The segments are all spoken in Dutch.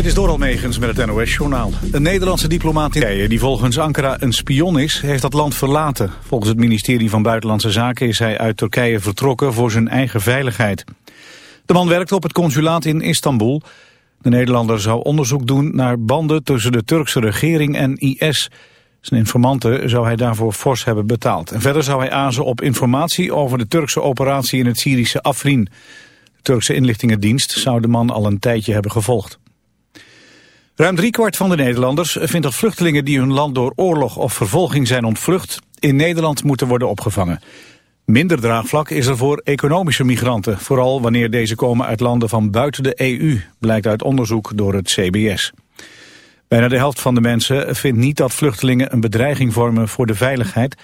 Dit is Doral Megens met het NOS-journaal. Een Nederlandse diplomaat in Turkije die volgens Ankara een spion is, heeft dat land verlaten. Volgens het ministerie van Buitenlandse Zaken is hij uit Turkije vertrokken voor zijn eigen veiligheid. De man werkte op het consulaat in Istanbul. De Nederlander zou onderzoek doen naar banden tussen de Turkse regering en IS. Zijn informanten zou hij daarvoor fors hebben betaald. En verder zou hij azen op informatie over de Turkse operatie in het Syrische Afrin. De Turkse inlichtingendienst zou de man al een tijdje hebben gevolgd. Ruim driekwart van de Nederlanders vindt dat vluchtelingen die hun land door oorlog of vervolging zijn ontvlucht in Nederland moeten worden opgevangen. Minder draagvlak is er voor economische migranten, vooral wanneer deze komen uit landen van buiten de EU, blijkt uit onderzoek door het CBS. Bijna de helft van de mensen vindt niet dat vluchtelingen een bedreiging vormen voor de veiligheid,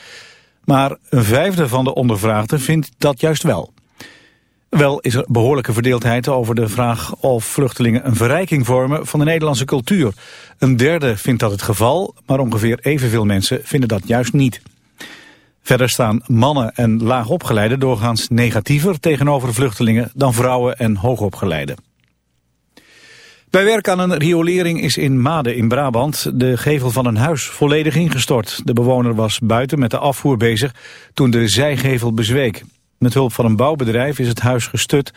maar een vijfde van de ondervraagden vindt dat juist wel. Wel is er behoorlijke verdeeldheid over de vraag of vluchtelingen een verrijking vormen van de Nederlandse cultuur. Een derde vindt dat het geval, maar ongeveer evenveel mensen vinden dat juist niet. Verder staan mannen en laagopgeleiden doorgaans negatiever tegenover vluchtelingen dan vrouwen en hoogopgeleiden. Bij werk aan een riolering is in Made in Brabant de gevel van een huis volledig ingestort. De bewoner was buiten met de afvoer bezig toen de zijgevel bezweek. Met hulp van een bouwbedrijf is het huis gestut.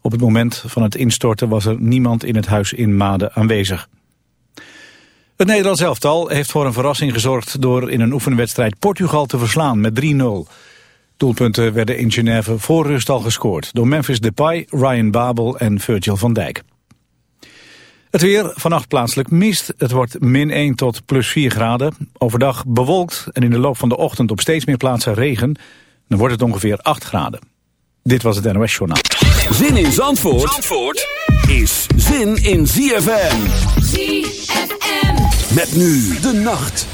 Op het moment van het instorten was er niemand in het huis in Made aanwezig. Het Nederlands elftal heeft voor een verrassing gezorgd... door in een oefenwedstrijd Portugal te verslaan met 3-0. Doelpunten werden in Genève voor rust al gescoord... door Memphis Depay, Ryan Babel en Virgil van Dijk. Het weer, vannacht plaatselijk mist. Het wordt min 1 tot plus 4 graden. Overdag bewolkt en in de loop van de ochtend op steeds meer plaatsen regen... Dan wordt het ongeveer 8 graden. Dit was het NOS Journaal. Zin in Zandvoort, Zandvoort is zin in ZFM. ZFM. Met nu de nacht.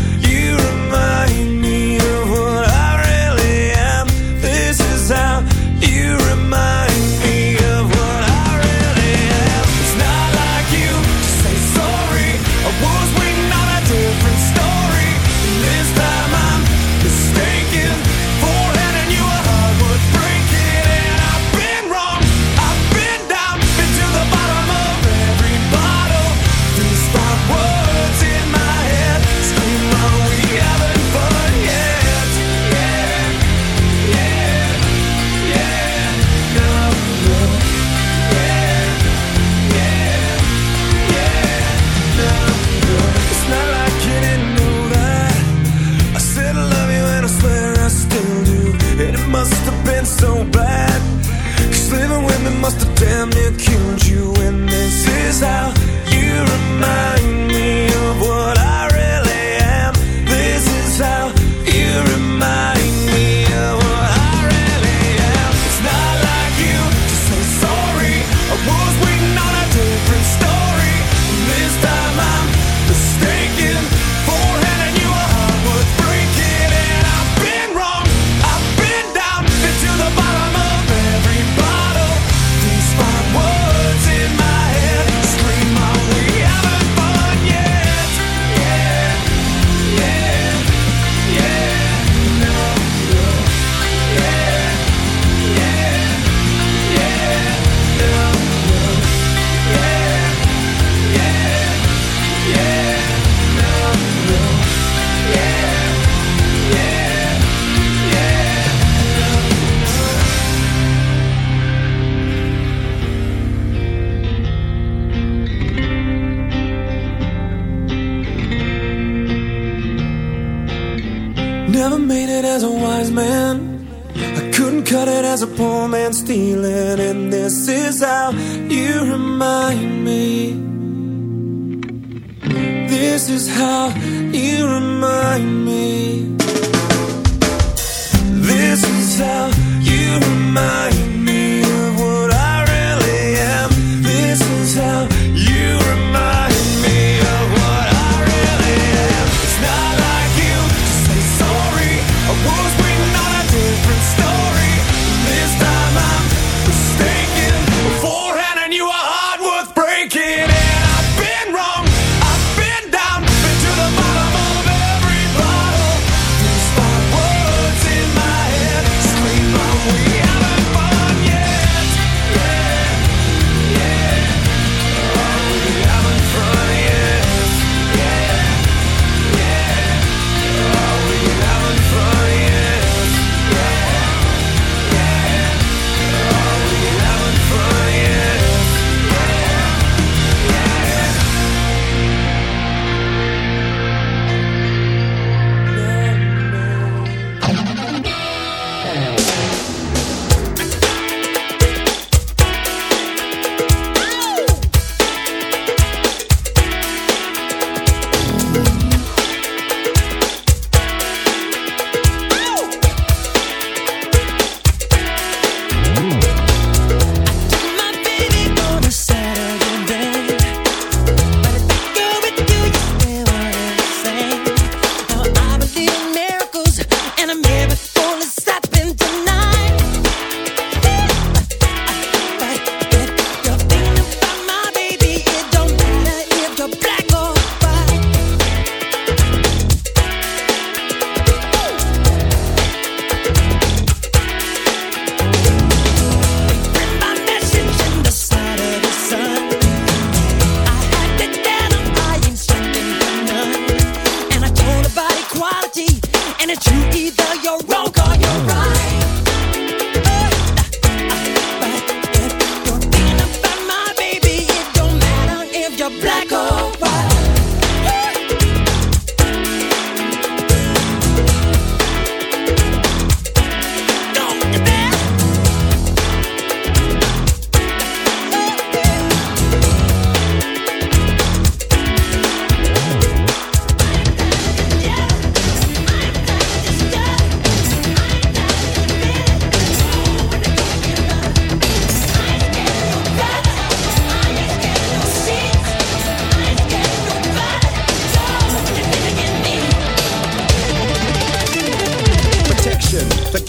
You killed you, and this is how.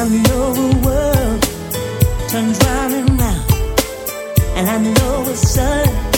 I know the world turns round and round, and I know the sun.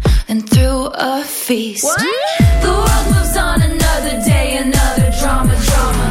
and threw a feast. What? The world moves on another day, another drama, drama.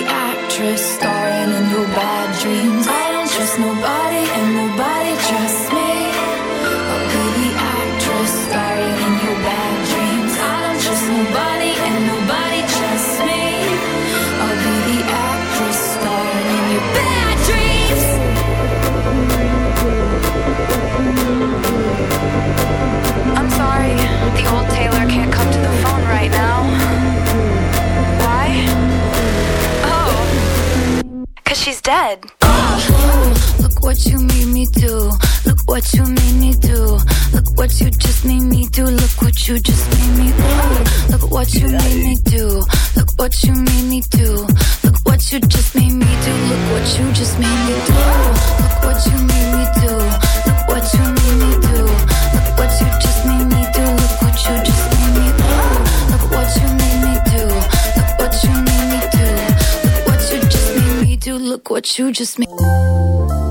instead. Boom, look what you made me do. Look what you made me do. Look what you just made me do. Look what you just made me do. Look what you made me do. Look what you made me do. Look what you just made me do. Look what you just made me do. Look what you made me do. what you just made.